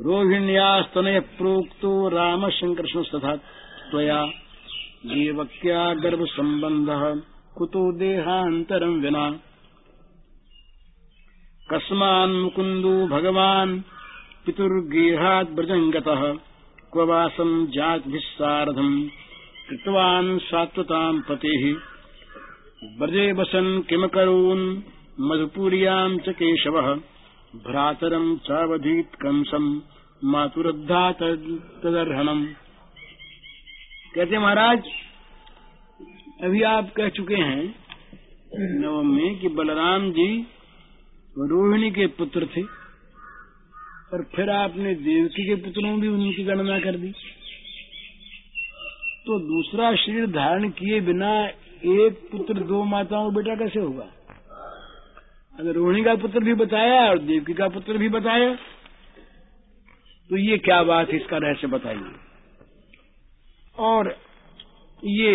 रोहिण्यास्तनय प्रोक्तो राम संकृष्ण तथा त्वया देवक्या गर्भ संबंध कुतो देहांतरम विना। कस्मान् मुकुन्दो भगवान् पितुर्गेहात् व्रजङ्गतः क्व वासम् जातिभिः सार्धम् कृतवान् सात्वताम् पतिः। व्रजे वसन् किमकरोन् मधुपुर्याम् च भ्रातरम् चावधीत् कंसम् मातुरद्धा तदर्हणम् कहते महाराज, अभी आप कह चुके हैं नवम में कि बलराम जी रोहिणी के पुत्र थे और फिर आपने देवकी के पुत्रों भी उनकी गणना कर दी। तो दूसरा शरीर धारण किए बिना एक पुत्र दो माताओं बेटा कैसे होगा? अगर रोहिणी का पुत्र भी बताया और देवकी का पुत्र भी बताया तो ये क्या बात है, इसका रहस्य बताइए। और ये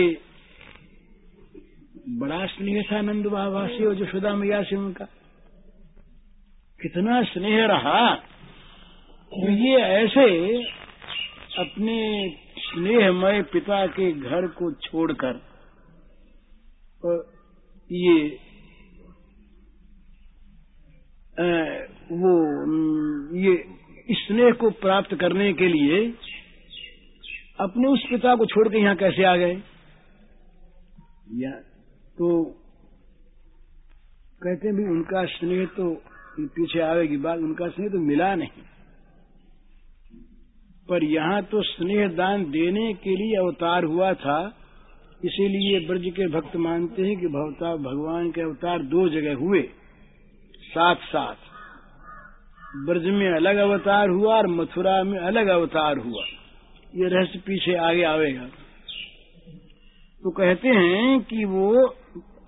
बड़ा स्नेह था नंद बाबा से और यशोदा मैया से उनका कितना स्नेह रहा तो ये ऐसे अपने स्नेहमय पिता के घर को छोड़कर ये वो ये स्नेह को प्राप्त करने के लिए अपने उस पिता को छोड़ के यहाँ कैसे आ गए? या तो कहते भी उनका स्नेह तो पीछे आवेगी बात उनका स्नेह तो मिला नहीं। पर यहाँ तो स्नेह दान देने के लिए अवतार हुआ था इसीलिए ब्रज के भक्त मानते हैं कि भवता भगवान के अवतार दो जगह हुए। साथ साथ। ब्रज में अलग अवतार हुआ और मथुरा में अलग अवतार हुआ। ये रहस्य पीछे आगे आवेगा। तो कहते हैं कि वो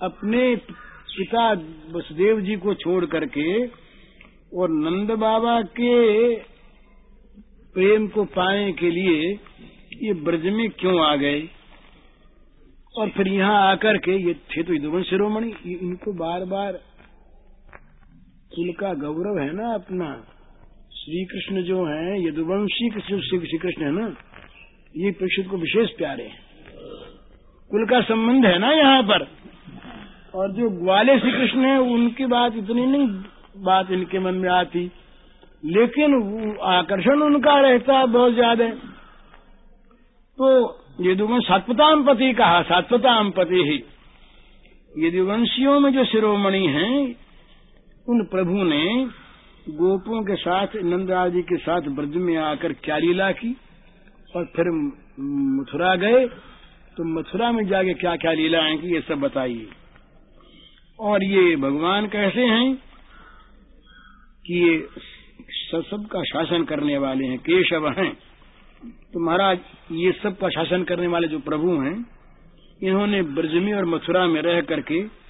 अपने पिता वसुदेव जी को छोड़ करके और नंद बाबा के प्रेम को पाने के लिए ये ब्रज में क्यों आ गए? और फिर यहाँ आकर के ये थे तो यदुवन शिरोमणि इनको बार बार कुल का गौरव है ना अपना। श्री कृष्ण जो है, यदुवंशी कृष्ण श्री कृष्ण है ना, ये परीक्षित को विशेष प्यारे हैं। कुल का संबंध है ना यहाँ पर। और जो ग्वाले श्री कृष्ण है, उनकी बात इतनी नहीं, बात इनके मन में आती। लेकिन आकर्षण उनका रहता बहुत ज़्यादा। तो यदुवंश सात्वताम पति कहा सात्वताम पति ही। यदुवंशियों में जो शिरोमणि हैं उन प्रभु ने गोपों के साथ नंद आदि के साथ ब्रज में आकर क्या लीला की और फिर मथुरा गए। तो मथुरा में जाके क्या क्या लीलाएँ की, ये सब बताइए। और ये भगवान कैसे हैं कि ये सब, सबका शासन करने वाले हैं, केशव हैं। तो महाराज, ये सब का शासन करने वाले जो प्रभु हैं, इन्होंने ब्रज में और मथुरा में रह करके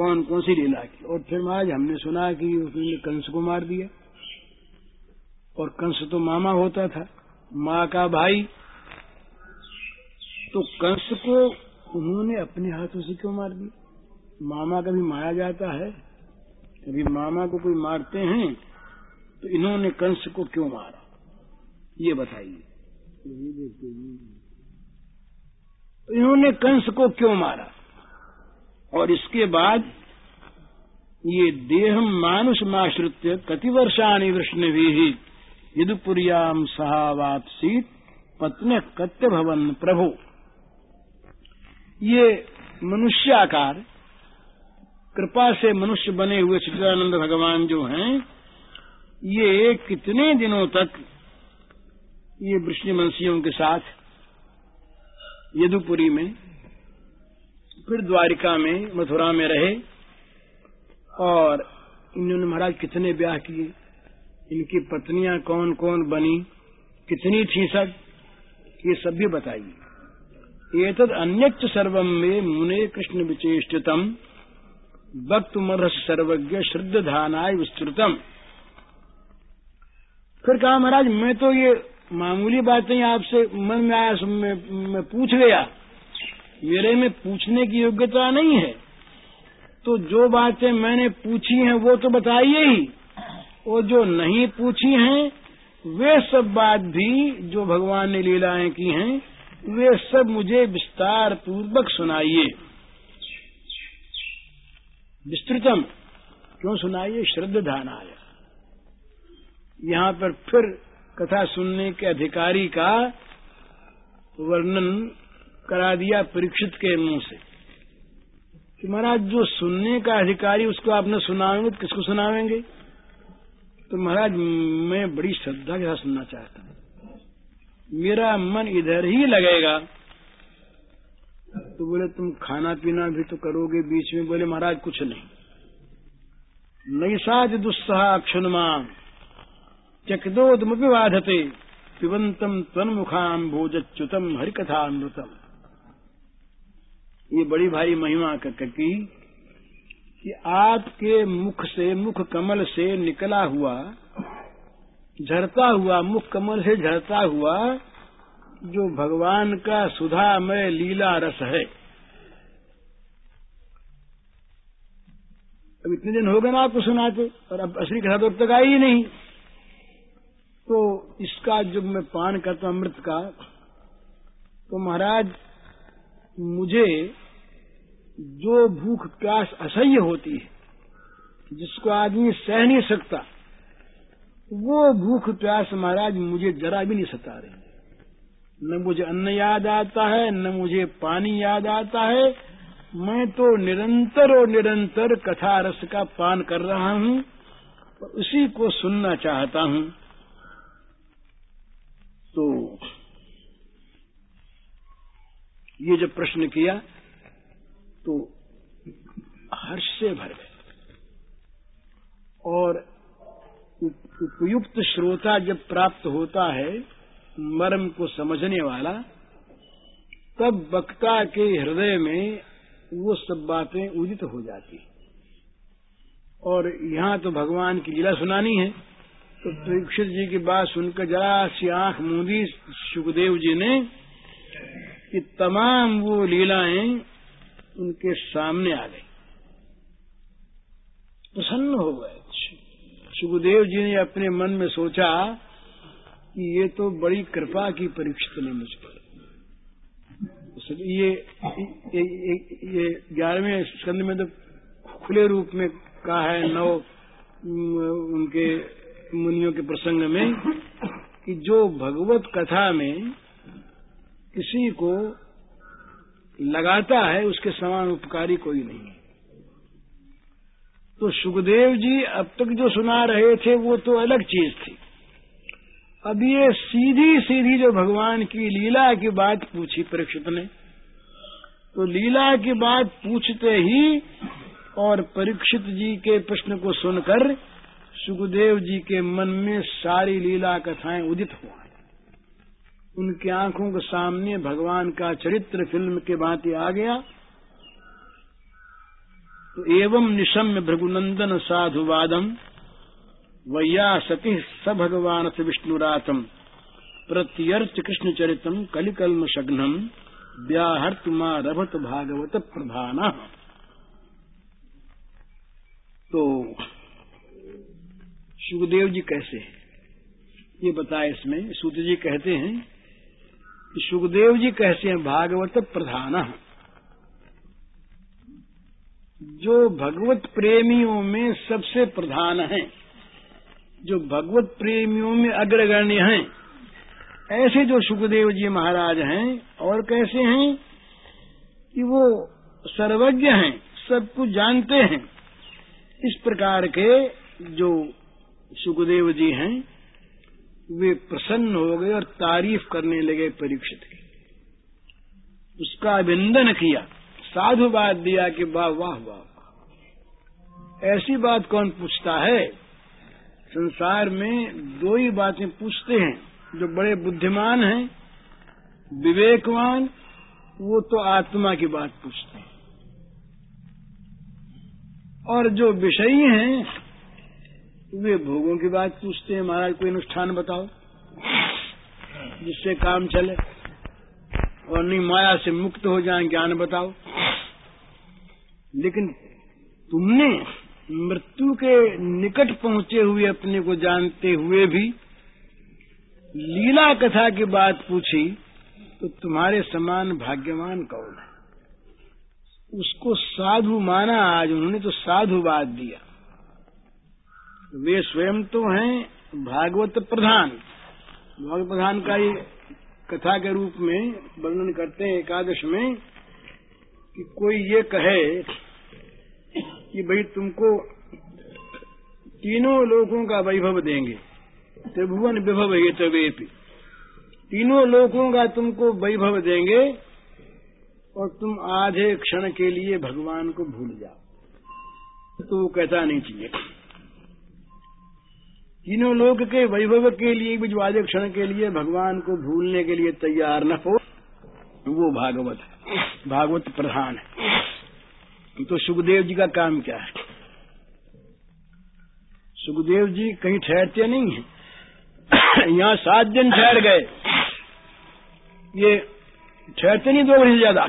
कौन कौन सी लीला की? और फिर महाराज, हमने सुना कि उसने कंस को मार दिया। और कंस तो मामा होता था। माँ का भाई। तो कंस को उन्होंने अपने हाथों से क्यों मार दिया? मामा कभी मारा जाता है? कभी मामा को कोई मारते हैं? तो इन्होंने कंस को क्यों मारा? ये बताइए। इन्होंने कंस को क्यों मारा? और इसके बाद ये देह मानुष माश्रित्य कतिवर्षाणी वृष्ण यदुपुरियाम सहावापसीत पत्न कत्य भवन प्रभु। ये मनुष्याकार, कृपा से मनुष्य बने हुए सचिदानंद भगवान जो हैं, ये कितने दिनों तक ये वृष्णिवंशियों के साथ यदुपुरी में फिर द्वारिका में मथुरा में रहे और इन्होंने महाराज कितने ब्याह किए? इनकी पत्नियाँ कौन कौन बनी? कितनी थी सब? ये सब भी बताइए। ये तद अन्य सर्वम में मुने कृष्ण विचेषितम भक्त मरस सर्वज्ञ श्रद्ध धानाय विस्तृतम। फिर कहा महाराज मैं तो ये मामूली बातें आपसे मन में आया मैं, मैं पूछ गया। मेरे में पूछने की योग्यता नहीं है। तो जो बातें मैंने पूछी हैं, वो तो बताइए ही। और जो नहीं पूछी हैं, वे सब बात भी जो भगवान ने लीलाएँ की हैं, वे सब मुझे विस्तार पूर्वक सुनाइए। विस्तृतम, क्यों सुनाइए? श्रद्धानाय। यहाँ पर फिर कथा सुनने के अधिकारी का वर्णन करा दिया परीक्षित के मुँह से। कि महाराज, जो सुनने का अधिकारी, उसको आपने न सुनाएँगे तो किसको सुनावेंगे? तो महाराज, मैं बड़ी श्रद्धा के साथ सुनना चाहता हूँ। मेरा मन इधर ही लगेगा। तो बोले, तुम खाना पीना भी तो करोगे बीच में। बोले, महाराज, कुछ नहीं। नैसाज दुस्सहा क्षणमा चकदोदमी बाधते पिबंतम तन्मुखाम भोजच्युतम हरिकथामृतम। ये बड़ी भारी महिमा की कि आपके मुख से, मुख कमल से निकला हुआ, झरता हुआ, मुख कमल से झरता हुआ, जो भगवान का सुधामय लीला रस है। अब इतने दिन हो गए ना आपको सुनाते, और अब असली कथा तो अब तक आई ही नहीं। तो इसका जब मैं पान करता अमृत का तो महाराज मुझे जो भूख प्यास असह्य होती है, जिसको आदमी सह नहीं सकता, वो भूख प्यास महाराज मुझे जरा भी नहीं सता रही। न मुझे अन्न याद आता है, न मुझे पानी याद आता है। मैं तो निरंतर और निरंतर कथा रस का पान कर रहा हूँ और उसी को सुनना चाहता हूँ। तो ये जब प्रश्न किया तो हर्ष से भर गए। और उपयुक्त श्रोता जब प्राप्त होता है, मर्म को समझने वाला, तब वक्ता के हृदय में वो सब बातें उदित हो जाती और यहाँ तो भगवान की लीला सुनानी है। तो परीक्षित जी की बात सुनकर जरा सी आँख मूंदी, सुखदेव जी ने कि तमाम वो लीलाएँ उनके सामने आ गई। प्रसन्न हो गए। सुखदेव जी ने अपने मन में सोचा कि ये तो बड़ी कृपा की परीक्षित ने मुझ पर। ये ये ग्यारहवें स्कंद में तो खुले रूप में कहा है नौ उनके मुनियों के प्रसंग में कि जो भगवत कथा में किसी को लगाता है, उसके समान उपकारी कोई नहीं है। तो सुखदेव जी अब तक जो सुना रहे थे, वो तो अलग चीज़ थी। अब ये सीधी सीधी जो भगवान की लीला की बात पूछी परीक्षित ने तो लीला की बात पूछते ही और परीक्षित जी के प्रश्न को सुनकर सुखदेव जी के मन में सारी लीला कथाएँ उदित हुआ उनकी आँखों के सामने भगवान का चरित्र फ़िल्म के भांति आ गया। तो एवं निशम्य भृगुनंदन साधुवादम, वैया सती स भगवान विष्णुरातम प्रत्यर्च कृष्ण चरितम कलिकल्म शग्नम व्याहर्तुमा रभत भागवत प्रधान। तो सुखदेव जी कैसे ये बताए इसमें। सूत जी कहते हैं सुखदेव जी कहते हैं, भागवत प्रधान। जो भगवत प्रेमियों में सबसे प्रधान है, जो भगवत प्रेमियों में अग्रगण्य हैं, ऐसे जो सुखदेव जी महाराज हैं, और कैसे हैं कि वो सर्वज्ञ हैं, सब कुछ जानते हैं। इस प्रकार के जो सुखदेव जी हैं वे प्रसन्न हो गए और तारीफ़ करने लगे परीक्षित की। उसका अभिनंदन किया साधु बात दिया कि वाह वाह वाह। ऐसी बात कौन पूछता है? संसार में दो ही बातें पूछते हैं, जो बड़े बुद्धिमान हैं, विवेकवान, वो तो आत्मा की बात पूछते हैं। और जो विषयी हैं वे भोगों की बात पूछते हैं, महाराज, कोई अनुष्ठान बताओ, जिससे काम चले। और नहीं, माया से मुक्त हो जाए, ज्ञान बताओ। लेकिन तुमने मृत्यु के निकट पहुँचे हुए अपने को जानते हुए भी लीला कथा की बात पूछी तो तुम्हारे समान भाग्यवान कौन है? उसको साधु माना, आज उन्होंने तो साधुवाद दिया। वे स्वयं तो हैं भागवत प्रधान। भागवत प्रधान का ही कथा के रूप में वर्णन करते हैं एकादश में कि कोई ये कहे कि भाई तुमको तीनों लोगों का वैभव देंगे, त्रिभुवन विभव ये तवेपी तीनों लोगों का तुमको वैभव देंगे और तुम आधे क्षण के लिए भगवान को भूल जाओ। तो वो कहता नहीं चाहिए। तीनों लोग के वैभव के लिए आधे क्षण के लिए भगवान को भूलने के लिए तैयार न हो। वो भागवत है। भागवत प्रधान है। तो सुखदेव जी का काम क्या है? सुखदेव जी कहीं ठहरते नहीं है। यहाँ सात दिन ठहर गए। ये ठहरते नहीं दो बजे ज़्यादा।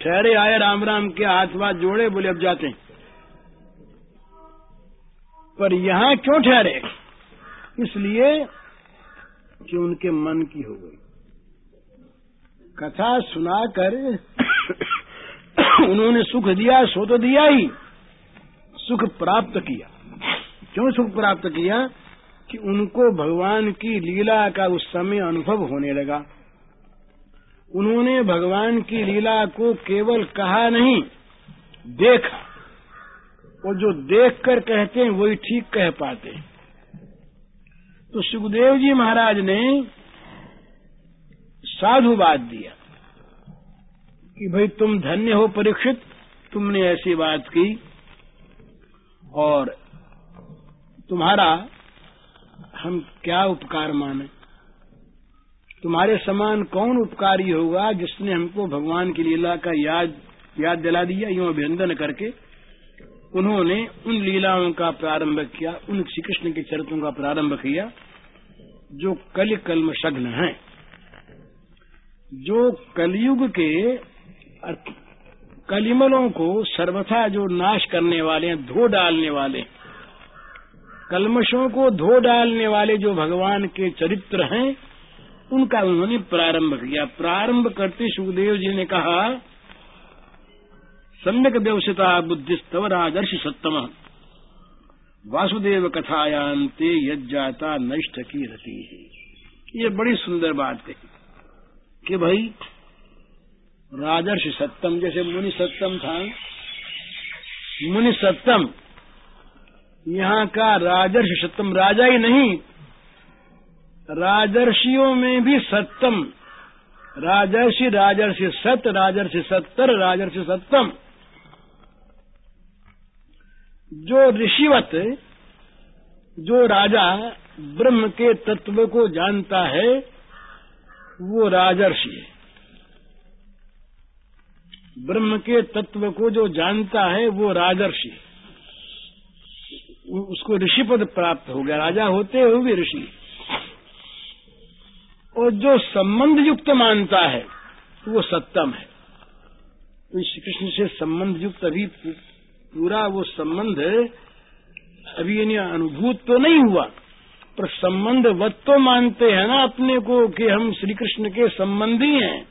ठहरे आए राम राम के हाथ वाथ जोड़े, बोले, अब जाते हैं। पर यहाँ क्यों ठहरे? इसलिए कि उनके मन की हो गई। कथा सुनाकर उन्होंने सुख दिया सो तो दिया ही, सुख प्राप्त किया। क्यों सुख प्राप्त किया? कि उनको भगवान की लीला का उस समय अनुभव होने लगा। उन्होंने भगवान की लीला को केवल कहा नहीं, देखा। और जो देख कर कहते हैं, वही ठीक कह पाते हैं। तो सुखदेव जी महाराज ने साधुवाद दिया कि भाई तुम धन्य हो परीक्षित, तुमने ऐसी बात की और तुम्हारा हम क्या उपकार माने? तुम्हारे समान कौन उपकारी होगा जिसने हमको भगवान की लीला का याद याद दिला दिया, यूँ अभिनंदन करके उन्होंने उन लीलाओं का प्रारंभ किया, उन श्री कृष्ण के चरित्रों का प्रारंभ किया, जो कल कलम शग्न है। जो कलयुग के कलिमलों को सर्वथा जो नाश करने वाले हैं, धो डालने वाले, कलमशों को धो डालने वाले जो भगवान के चरित्र हैं, उनका उन्होंने प्रारंभ किया। प्रारंभ करते सुखदेव जी ने कहा सम्यक व्यवसिता बुद्धिस्तव राजर्षि सत्तम। वासुदेव कथायांते यज्जाता नष्ट की रति है ये बड़ी सुंदर बात कही कि भाई, राजर्षि सत्तम, जैसे मुनि सत्तम था, मुनि सत्तम, यहाँ का राजर्षि सत्तम राजा ही नहीं, राजर्षियों में भी सत्तम, राजर्षि राजर्षि सत, राजर्षि सत्तर, राजर्षि सत्तम। जो ऋषिवत, जो राजा ब्रह्म के तत्व को जानता है, वो राजर्षि है। ब्रह्म के तत्व को जो जानता है, वो राजर्षि उसको ऋषिपद प्राप्त हो गया। राजा होते हुए भी ऋषि। और जो संबंध युक्त मानता है, वो सत्तम है। तो श्री कृष्ण से संबंध युक्त अभी पूरा वो संबंध अभी यानी अनुभूत तो नहीं हुआ, पर संबंध वत तो मानते हैं ना अपने को कि हम श्री कृष्ण के संबंधी हैं।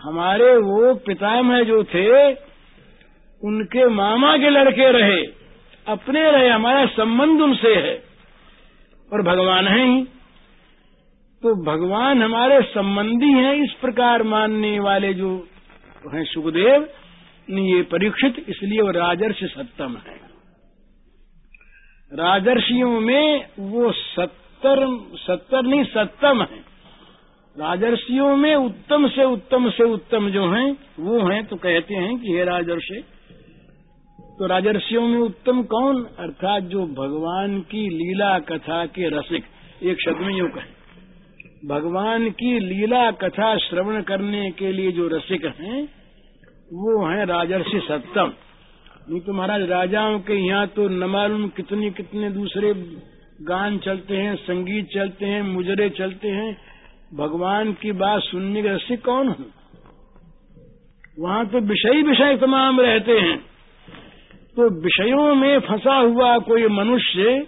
हमारे वो पितामह जो थे, उनके मामा के लड़के रहे, अपने रहे, हमारा संबंध उनसे है। और भगवान है ही। तो भगवान हमारे संबंधी हैं इस प्रकार मानने वाले जो हैं सुखदेव ये परीक्षित, इसलिए वो राजर्षि सत्तम है। राजर्षियों में वो सत्तर सत्तर नहीं, सत्तम है। राजर्षियों में उत्तम से उत्तम से उत्तम जो हैं, वो हैं तो कहते हैं कि हे राजर्षि तो राजर्षियों में उत्तम कौन? अर्थात जो भगवान की लीला कथा के रसिक, एक शब्द में यूँ कहें। भगवान की लीला कथा श्रवण करने के लिए जो रसिक हैं वो है राजर्षि सत्तम नहीं तो महाराज, राजाओं के यहाँ तो न मालूम कितने कितने दूसरे गान चलते हैं, संगीत चलते हैं, मुजरे चलते हैं। भगवान की बात सुनने के रसिक कौन हो? वहाँ तो विषय विषय तमाम रहते हैं। तो विषयों में फंसा हुआ कोई मनुष्य,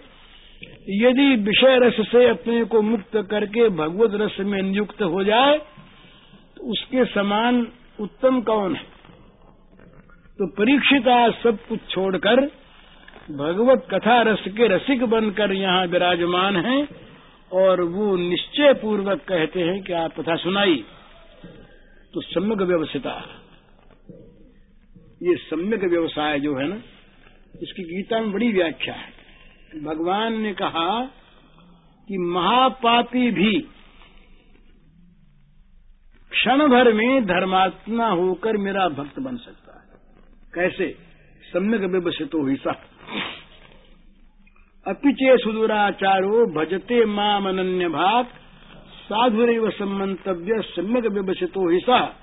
यदि विषय रस से अपने को मुक्त करके भगवत रस में नियुक्त हो जाए तो उसके समान उत्तम कौन है? तो परीक्षिता सब कुछ छोड़कर भगवत कथा रस के रसिक बनकर यहाँ विराजमान हैं और वो निश्चय पूर्वक कहते हैं कि आप कथा सुनाई। तो सम्यक व्यवस्थिता। ये सम्यक व्यवसाय जो है ना, इसकी गीता में बड़ी व्याख्या है। भगवान ने कहा कि महापापी भी क्षण भर में धर्मात्मा होकर मेरा भक्त बन सकता कैसे? सम्यक व्यवसितो हिस्सा अपिचे सुदूराचारो भजते माम अनन्य भाग साधुरव सम्मंतव्य सम्यक व्यवसितो हिस्सा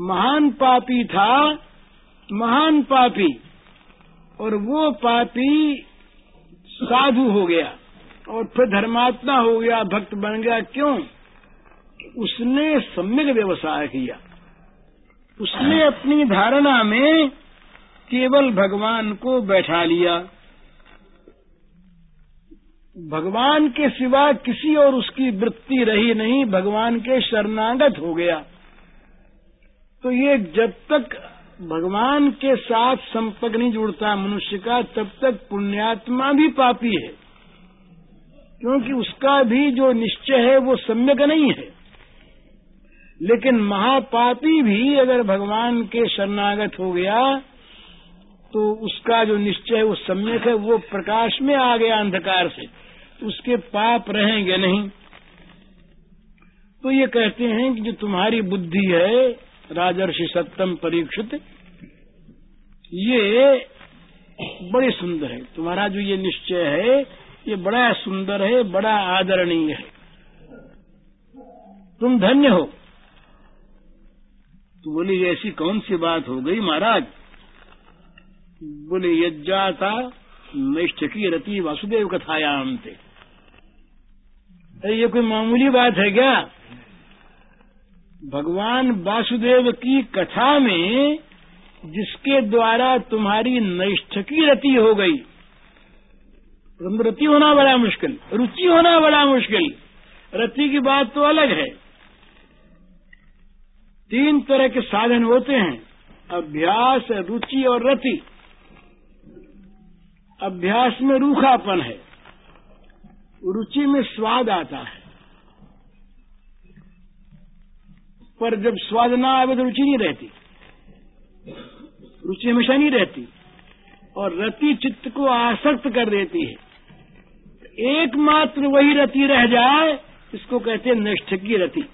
महान पापी था, महान पापी। और वो पापी साधु हो गया। और फिर धर्मात्मा हो गया, भक्त बन गया, क्यों? उसने सम्यक व्यवसाय किया। उसने अपनी धारणा में केवल भगवान को बैठा लिया। भगवान के सिवा किसी और उसकी वृत्ति रही नहीं, भगवान के शरणागत हो गया। तो ये जब तक भगवान के साथ संपर्क नहीं जुड़ता मनुष्य का, तब तक पुण्यात्मा भी पापी है। क्योंकि उसका भी जो निश्चय है, वो सम्यक नहीं है। लेकिन महापापी भी अगर भगवान के शरणागत हो गया तो उसका जो निश्चय वो सम्यक है, वो प्रकाश में आ गया अंधकार से। उसके पाप रहेंगे नहीं। तो ये कहते हैं कि जो तुम्हारी बुद्धि है, राजर्षि सप्तम परीक्षित, ये बड़ी सुंदर है। तुम्हारा जो ये निश्चय है, ये बड़ा सुंदर है, बड़ा आदरणीय है। तुम धन्य हो। तो बोले ऐसी कौन सी बात हो गई महाराज? बोले यज्जाता नैष्ठ की रति वासुदेव कथायाम थे ये कोई मामूली बात है क्या? भगवान वासुदेव की कथा में जिसके द्वारा तुम्हारी नैष्ठ की रति हो गई, रति होना बड़ा मुश्किल, रुचि होना बड़ा मुश्किल, रति की बात तो अलग है। तीन तरह के साधन होते हैं, अभ्यास, रुचि और रति। अभ्यास में रूखापन है, रुचि में स्वाद आता है। पर जब स्वाद ना आवे तो रुचि नहीं रहती। रुचि हमेशा नहीं रहती। और रति चित्त को आसक्त कर देती है। एकमात्र वही रति रह जाए, इसको कहते हैं निष्ठ की रति।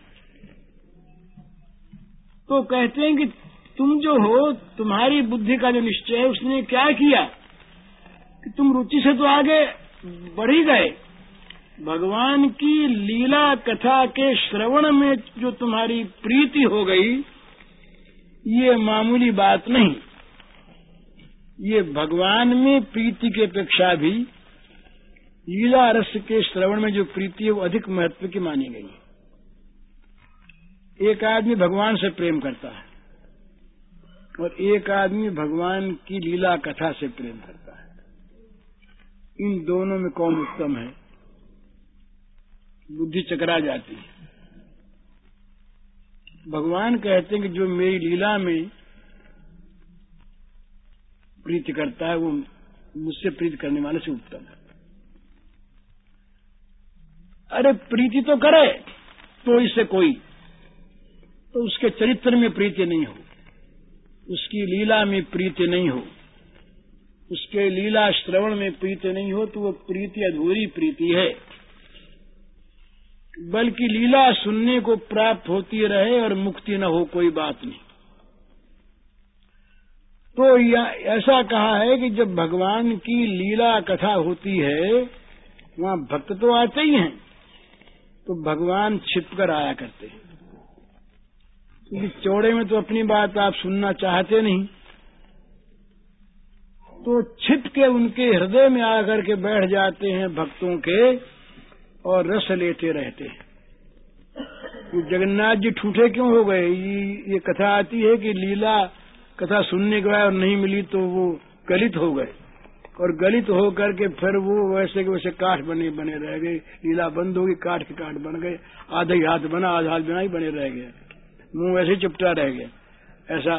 तो कहते हैं कि तुम जो हो, तुम्हारी बुद्धि का जो निश्चय है, उसने क्या किया? कि तुम रुचि से तो आगे बढ़ ही गए। भगवान की लीला कथा के श्रवण में जो तुम्हारी प्रीति हो गई, ये मामूली बात नहीं। ये भगवान में प्रीति की अपेक्षा भी लीला रस के श्रवण में जो प्रीति है, वो अधिक महत्व की मानी गई एक आदमी भगवान से प्रेम करता है और एक आदमी भगवान की लीला कथा से प्रेम करता है। इन दोनों में कौन उत्तम है? बुद्धि चकरा जाती है। भगवान कहते हैं कि जो मेरी लीला में प्रीति करता है, वो मुझसे प्रीत करने वाले से उत्तम है। अरे प्रीति तो करे तो इससे कोई तो उसके चरित्र में प्रीति नहीं हो। उसकी लीला में प्रीति नहीं हो। उसके लीला श्रवण में प्रीति नहीं हो तो वो प्रीति अधूरी प्रीति है। बल्कि लीला सुनने को प्राप्त होती रहे और मुक्ति न हो कोई बात नहीं। तो ऐसा कहा है कि जब भगवान की लीला कथा होती है, वहाँ भक्त तो आते ही हैं तो भगवान छिपकर आया करते हैं। चौड़े में तो अपनी बात आप सुनना चाहते नहीं। तो छिप के उनके हृदय में आकर के बैठ जाते हैं भक्तों के और रस लेते रहते हैं। तो जगन्नाथ जी ठूठे क्यों हो गए? ये, ये कथा आती है कि लीला कथा सुनने के बाद नहीं मिली तो वो गलित हो गए। और गलित होकर के फिर वो वैसे के वैसे काठ बने बने रह गए। लीला बंद होगी काठ के काठ बन गए। आधा हाथ बना आधा हाथ बना ही बने रह गए। मुँह वैसे चिपटा रह गया। ऐसा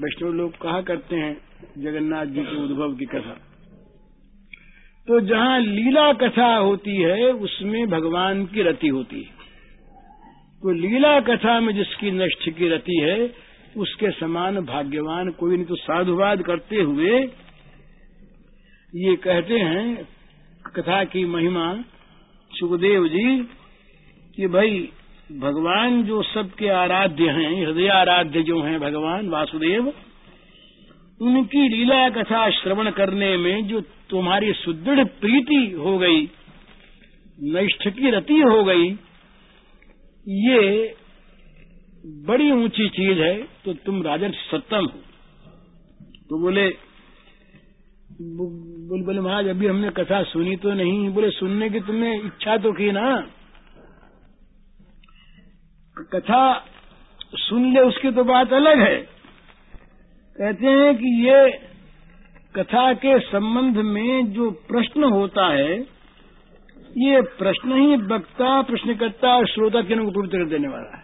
वैष्णव लोग कहा करते हैं? जगन्नाथ जी के उद्भव की कथा। तो जहाँ लीला कथा होती है, उसमें भगवान की रति होती है। तो लीला कथा में जिसकी नष्ट की रति है, उसके समान भाग्यवान कोई नहीं। तो साधुवाद करते हुए ये कहते हैं, कथा की महिमा सुखदेव जी, कि भाई भगवान जो सबके आराध्य हैं, हृदय आराध्य जो हैं भगवान वासुदेव, उनकी लीला कथा श्रवण करने में जो तुम्हारी सुदृढ़ प्रीति हो गई नष्ट की रति हो गई, ये बड़ी ऊँची चीज़ है तो तुम राजन सत्तम हो। तो बोले बोले बोले महाराज, अभी हमने कथा सुनी तो नहीं, बोले, सुनने की तुमने इच्छा तो की ना? कथा सुन ले उसकी तो बात अलग है। कहते हैं कि ये कथा के संबंध में जो प्रश्न होता है, ये प्रश्न ही वक्ता, प्रश्नकर्ता और श्रोता तीनों को पवित्र कर देने वाला है।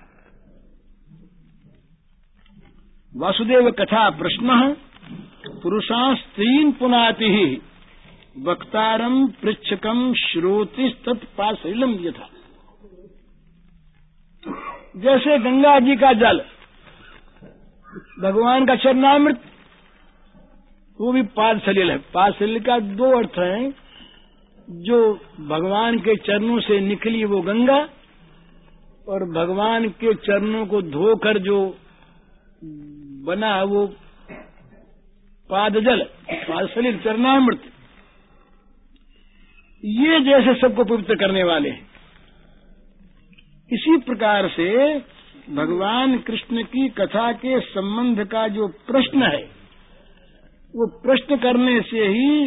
वासुदेव कथा प्रश्न पुरुषास्त्रीन पुनाति ही वक्तारम पृच्छकम श्रोति तत्पाशैलम यथा। जैसे गंगा जी का जल। भगवान का चरणामृत। वो भी पाद सलिल है। पाद सलिल का दो अर्थ हैं। जो भगवान के चरणों से निकली वो गंगा और भगवान के चरणों को धोकर जो बना वो पादजल पादसलिल चरणामृत। ये जैसे सबको पवित्र करने वाले हैं। इसी प्रकार से भगवान कृष्ण की कथा के संबंध का जो प्रश्न है, वो प्रश्न करने से ही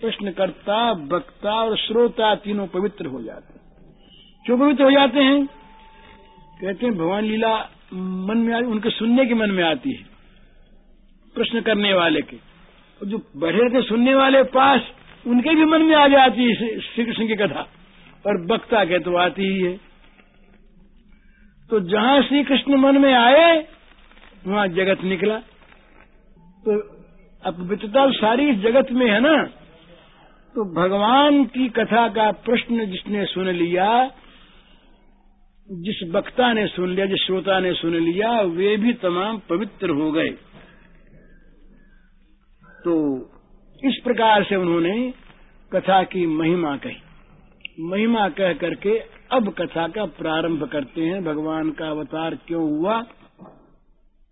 प्रश्नकर्ता, वक्ता और श्रोता तीनों पवित्र हो जाते हैं। क्यों पवित्र हो जाते हैं? कहते हैं, भगवान लीला मन में उनके सुनने के मन में आती है, प्रश्न करने वाले के। और जो बैठे थे सुनने वाले पास, उनके भी मन में आ जाती है श्री कृष्ण की कथा और वक्ता के तो आती ही है। तो जहाँ श्री कृष्ण मन में आए, वहाँ जगत निकला। तो अपवित्रता सारी जगत में है ना? तो भगवान की कथा का प्रश्न जिसने सुन लिया, जिस वक्ता ने सुन लिया, जिस श्रोता ने सुन लिया, वे भी तमाम पवित्र हो गए। तो इस प्रकार से उन्होंने कथा की महिमा कही। महिमा कह करके अब कथा का प्रारंभ करते हैं। भगवान का अवतार क्यों हुआ?